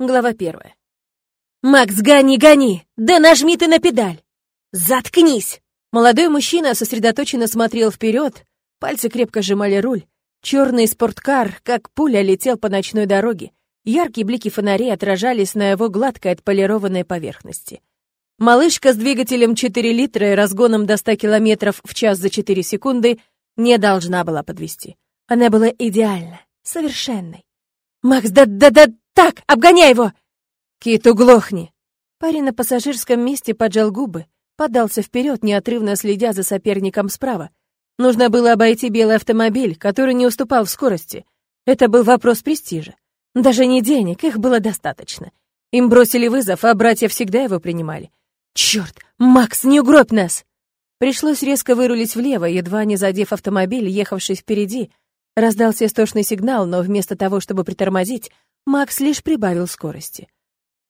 Глава первая. «Макс, гони, гони! Да нажми ты на педаль!» «Заткнись!» Молодой мужчина сосредоточенно смотрел вперед, пальцы крепко сжимали руль. Черный спорткар, как пуля, летел по ночной дороге. Яркие блики фонарей отражались на его гладкой отполированной поверхности. Малышка с двигателем 4 литра и разгоном до 100 километров в час за 4 секунды не должна была подвести. Она была идеальна, совершенной. «Макс, да-да-да, так, обгоняй его!» «Кит, углохни!» Парень на пассажирском месте поджал губы, подался вперед, неотрывно следя за соперником справа. Нужно было обойти белый автомобиль, который не уступал в скорости. Это был вопрос престижа. Даже не денег, их было достаточно. Им бросили вызов, а братья всегда его принимали. «Черт! Макс, не угробь нас!» Пришлось резко вырулить влево, едва не задев автомобиль, ехавший впереди. Раздался истошный сигнал, но вместо того, чтобы притормозить, Макс лишь прибавил скорости.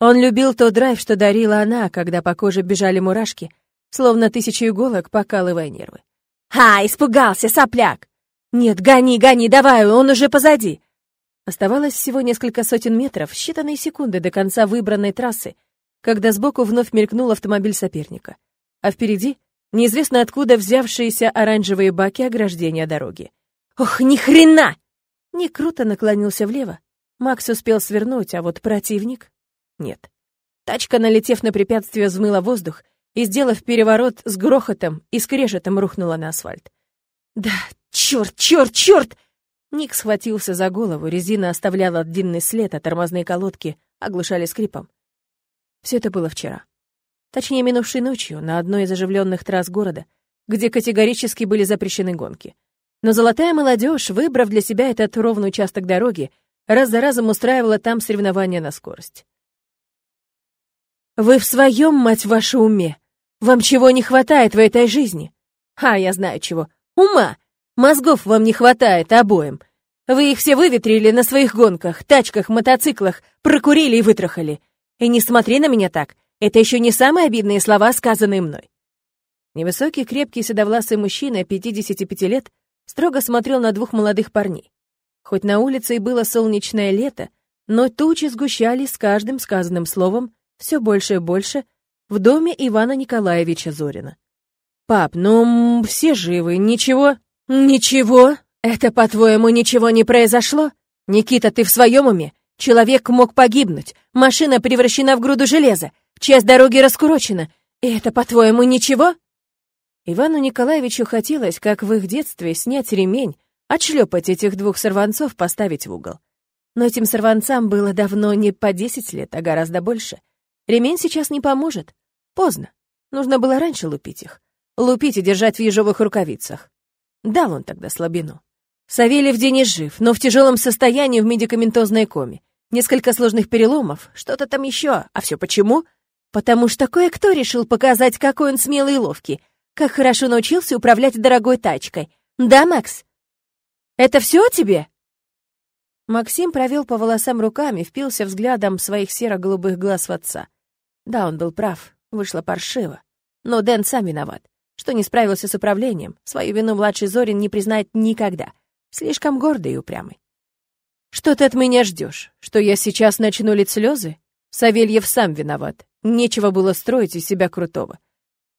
Он любил тот драйв, что дарила она, когда по коже бежали мурашки, словно тысячи иголок, покалывая нервы. «Ха, испугался, сопляк!» «Нет, гони, гони, давай, он уже позади!» Оставалось всего несколько сотен метров, считанные секунды до конца выбранной трассы, когда сбоку вновь мелькнул автомобиль соперника. А впереди неизвестно откуда взявшиеся оранжевые баки ограждения дороги. «Ох, ни хрена!» Не круто наклонился влево. Макс успел свернуть, а вот противник нет. Тачка, налетев на препятствие, взмыла воздух и, сделав переворот с грохотом и скрежетом, рухнула на асфальт. «Да, черт, черт, черт!» Ник схватился за голову, резина оставляла длинный след, а тормозные колодки оглушали скрипом. Все это было вчера. Точнее, минувшей ночью, на одной из оживленных трасс города, где категорически были запрещены гонки. Но золотая молодежь, выбрав для себя этот ровный участок дороги, раз за разом устраивала там соревнования на скорость. Вы в своем, мать вашу, уме? Вам чего не хватает в этой жизни? А, я знаю чего. Ума! Мозгов вам не хватает обоим. Вы их все выветрили на своих гонках, тачках, мотоциклах, прокурили и вытрахали. И не смотри на меня так. Это еще не самые обидные слова, сказанные мной. Невысокий, крепкий, седовласый мужчина, 55 лет, строго смотрел на двух молодых парней. Хоть на улице и было солнечное лето, но тучи сгущались с каждым сказанным словом, все больше и больше в доме Ивана Николаевича Зорина. «Пап, ну, все живы, ничего?» «Ничего? Это, по-твоему, ничего не произошло? Никита, ты в своем уме? Человек мог погибнуть, машина превращена в груду железа, часть дороги раскурочена. И это, по-твоему, ничего?» Ивану Николаевичу хотелось, как в их детстве, снять ремень, отшлепать этих двух сорванцов, поставить в угол. Но этим сорванцам было давно не по десять лет, а гораздо больше. Ремень сейчас не поможет. Поздно. Нужно было раньше лупить их. Лупить и держать в ежовых рукавицах. Дал он тогда слабину. Савельев день жив, но в тяжелом состоянии в медикаментозной коме. Несколько сложных переломов, что-то там еще. А все почему? Потому что кое-кто решил показать, какой он смелый и ловкий, как хорошо научился управлять дорогой тачкой. Да, Макс? Это все тебе? Максим провел по волосам руками, впился взглядом своих серо-голубых глаз в отца. Да, он был прав, вышло паршиво. Но Дэн сам виноват, что не справился с управлением. Свою вину младший Зорин не признает никогда. Слишком гордый и упрямый. «Что ты от меня ждешь? Что я сейчас начну лить слезы? Савельев сам виноват. Нечего было строить из себя крутого.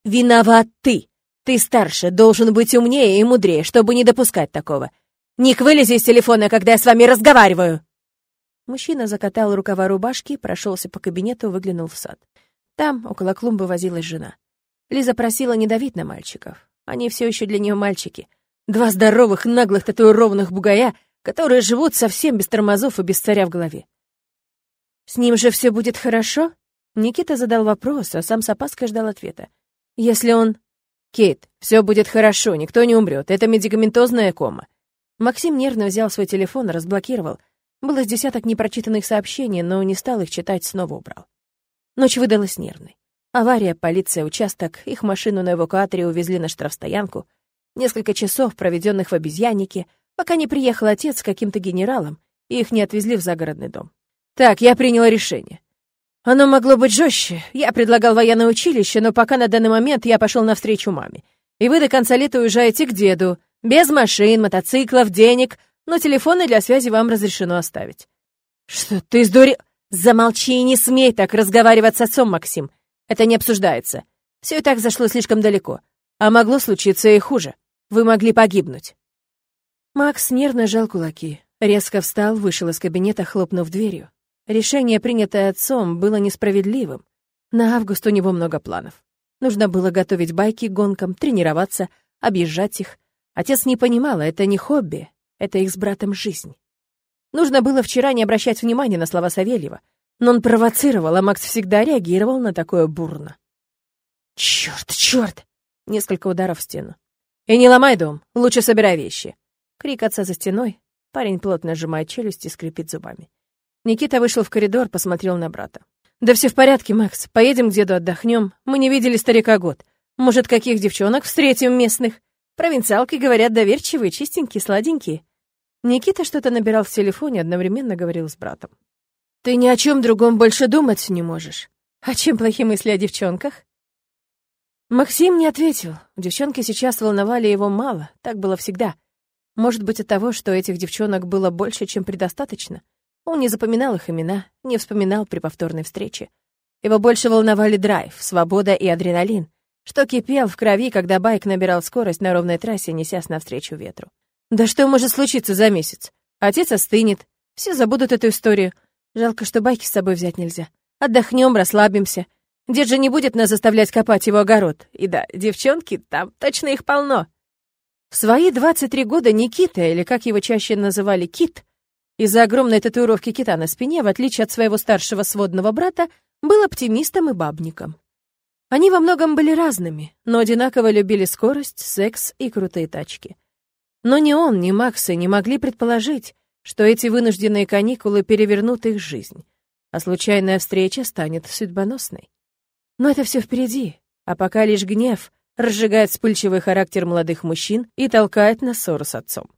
Виноват ты! Ты старше, должен быть умнее и мудрее, чтобы не допускать такого. Ник, вылези из телефона, когда я с вами разговариваю!» Мужчина закатал рукава рубашки, прошелся по кабинету, выглянул в сад. Там, около клумбы, возилась жена. Лиза просила не давить на мальчиков. Они все еще для нее мальчики. Два здоровых, наглых, татуированных бугая, которые живут совсем без тормозов и без царя в голове. «С ним же все будет хорошо?» Никита задал вопрос, а сам с опаской ждал ответа. «Если он...» «Кейт, все будет хорошо, никто не умрет. Это медикаментозная кома». Максим нервно взял свой телефон, разблокировал — было с десяток непрочитанных сообщений, но не стал их читать, снова убрал. Ночь выдалась нервной. Авария, полиция, участок, их машину на эвакуаторе увезли на штрафстоянку. Несколько часов, проведенных в обезьяннике, пока не приехал отец с каким-то генералом, и их не отвезли в загородный дом. Так, я приняла решение. Оно могло быть жестче. Я предлагал военное училище, но пока на данный момент я пошел навстречу маме. И вы до конца лета уезжаете к деду. Без машин, мотоциклов, денег, но телефоны для связи вам разрешено оставить». «Что, ты сдурел? Замолчи и не смей так разговаривать с отцом, Максим. Это не обсуждается. Все и так зашло слишком далеко. А могло случиться и хуже. Вы могли погибнуть. Макс нервно сжал кулаки. Резко встал, вышел из кабинета, хлопнув дверью. Решение, принятое отцом, было несправедливым. На август у него много планов. Нужно было готовить байки к гонкам, тренироваться, объезжать их. Отец не понимал, это не хобби, это их с братом жизнь. Нужно было вчера не обращать внимания на слова Савельева, но он провоцировал, а Макс всегда реагировал на такое бурно. «Чёрт, чёрт!» Несколько ударов в стену. «И не ломай дом, лучше собирай вещи!» Крик отца за стеной. Парень плотно сжимает челюсть и скрипит зубами. Никита вышел в коридор, посмотрел на брата. «Да все в порядке, Макс. Поедем к деду отдохнем. Мы не видели старика год. Может, каких девчонок встретим местных? Провинциалки, говорят, доверчивые, чистенькие, сладенькие. Никита что-то набирал в телефоне, одновременно говорил с братом. «Ты ни о чем другом больше думать не можешь. О чем плохие мысли о девчонках?» Максим не ответил. Девчонки сейчас волновали его мало, так было всегда. Может быть, от того, что этих девчонок было больше, чем предостаточно. Он не запоминал их имена, не вспоминал при повторной встрече. Его больше волновали драйв, свобода и адреналин, что кипел в крови, когда байк набирал скорость на ровной трассе, несясь навстречу ветру. Да что может случиться за месяц? Отец остынет, все забудут эту историю. Жалко, что байки с собой взять нельзя. Отдохнем, расслабимся. Дед же не будет нас заставлять копать его огород. И да, девчонки, там точно их полно. В свои 23 года Никита, или как его чаще называли Кит, из-за огромной татуировки кита на спине, в отличие от своего старшего сводного брата, был оптимистом и бабником. Они во многом были разными, но одинаково любили скорость, секс и крутые тачки. Но ни он, ни Максы не могли предположить, что эти вынужденные каникулы перевернут их жизнь, а случайная встреча станет судьбоносной. Но это все впереди, а пока лишь гнев разжигает вспыльчивый характер молодых мужчин и толкает на ссору с отцом.